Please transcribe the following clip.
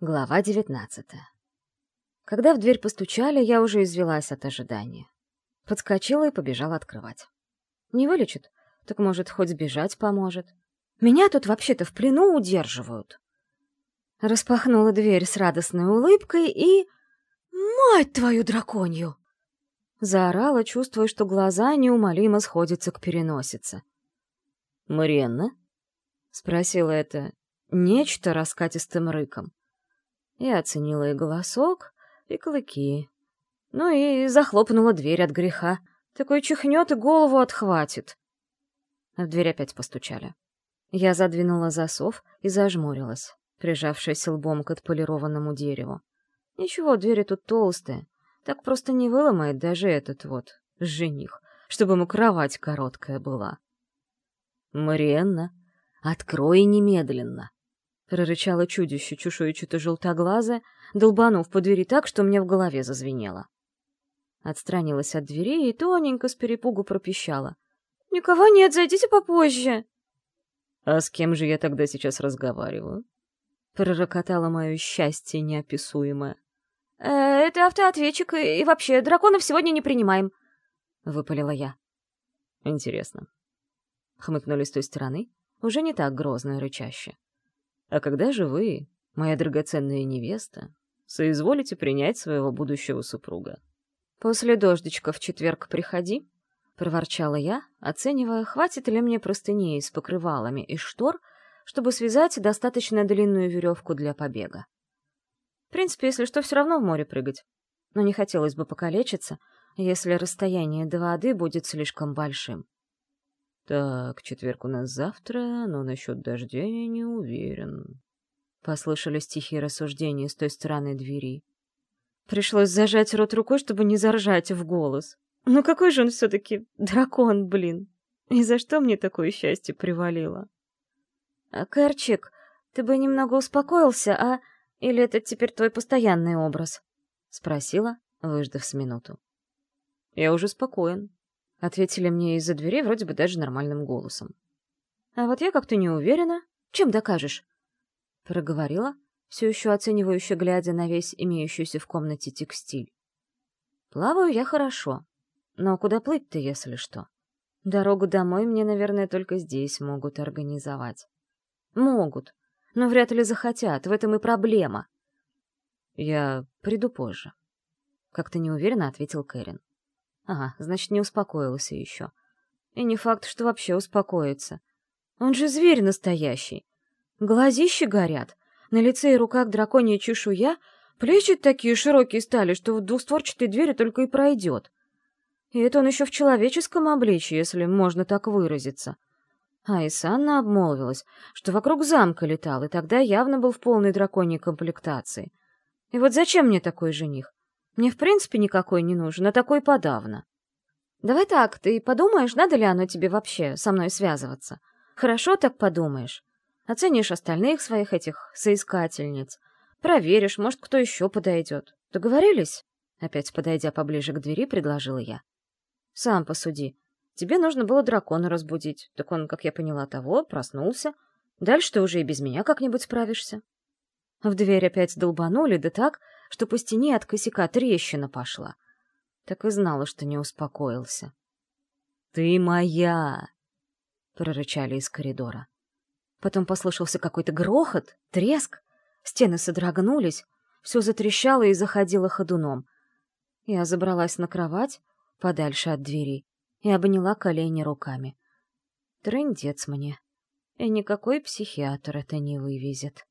Глава девятнадцатая. Когда в дверь постучали, я уже извелась от ожидания. Подскочила и побежала открывать. Не вылечит? Так, может, хоть сбежать поможет. Меня тут вообще-то в плену удерживают. Распахнула дверь с радостной улыбкой и... «Мать твою драконью!» Заорала, чувствуя, что глаза неумолимо сходятся к переносице. «Мариенна?» — спросила это нечто раскатистым рыком. Я оценила и голосок, и клыки. Ну и захлопнула дверь от греха. Такой чихнет и голову отхватит. В дверь опять постучали. Я задвинула засов и зажмурилась, прижавшись лбом к отполированному дереву. Ничего, двери тут толстые. Так просто не выломает даже этот вот жених, чтобы ему кровать короткая была. «Мариенна, открой немедленно!» Прорычало чудище чешуйчато желтоглазое, долбанув по двери так, что мне в голове зазвенело. Отстранилась от двери и тоненько с перепугу пропищала. «Никого нет, зайдите попозже!» «А с кем же я тогда сейчас разговариваю?» Пророкотало мое счастье неописуемое. «Э, «Это автоответчик, и вообще, драконов сегодня не принимаем», — выпалила я. «Интересно». Хмыкнули с той стороны, уже не так грозно и рычаще. А когда же вы, моя драгоценная невеста, соизволите принять своего будущего супруга? После дождичка в четверг приходи, — проворчала я, оценивая, хватит ли мне простыней с покрывалами и штор, чтобы связать достаточно длинную веревку для побега. В принципе, если что, все равно в море прыгать. Но не хотелось бы покалечиться, если расстояние до воды будет слишком большим. «Так, четверг у нас завтра, но насчет дождя не уверен». Послышались тихие рассуждения с той стороны двери. Пришлось зажать рот рукой, чтобы не заржать в голос. Ну какой же он все-таки дракон, блин! И за что мне такое счастье привалило? А, Кэрчик, ты бы немного успокоился, а... Или это теперь твой постоянный образ? Спросила, выждав с минуту. Я уже спокоен, — ответили мне из-за двери вроде бы даже нормальным голосом. «А вот я как-то не уверена. Чем докажешь?» Проговорила, все еще оценивающе глядя на весь имеющийся в комнате текстиль. «Плаваю я хорошо. Но куда плыть-то, если что? Дорогу домой мне, наверное, только здесь могут организовать. Могут, но вряд ли захотят, в этом и проблема». «Я приду позже», — как-то неуверенно ответил Кэрин. Ага, значит, не успокоился еще. И не факт, что вообще успокоится. Он же зверь настоящий. Глазищи горят, на лице и руках драконья чешуя, плечи такие широкие стали, что в двустворчатой двери только и пройдет. И это он еще в человеческом обличье, если можно так выразиться. А и Санна обмолвилась, что вокруг замка летал, и тогда явно был в полной драконьей комплектации. И вот зачем мне такой жених? Мне в принципе никакой не нужен, а такой подавно. Давай так, ты подумаешь, надо ли оно тебе вообще со мной связываться. Хорошо так подумаешь. Оценишь остальных своих этих соискательниц. Проверишь, может, кто еще подойдет. Договорились? Опять подойдя поближе к двери, предложила я. Сам посуди. Тебе нужно было дракона разбудить. Так он, как я поняла, того, проснулся. Дальше ты уже и без меня как-нибудь справишься. В дверь опять долбанули, да так, что по стене от косяка трещина пошла. Так и знала, что не успокоился. «Ты моя!» — прорычали из коридора. Потом послышался какой-то грохот, треск, стены содрогнулись, все затрещало и заходило ходуном. Я забралась на кровать, подальше от двери, и обняла колени руками. Трындец мне. И никакой психиатр это не вывезет.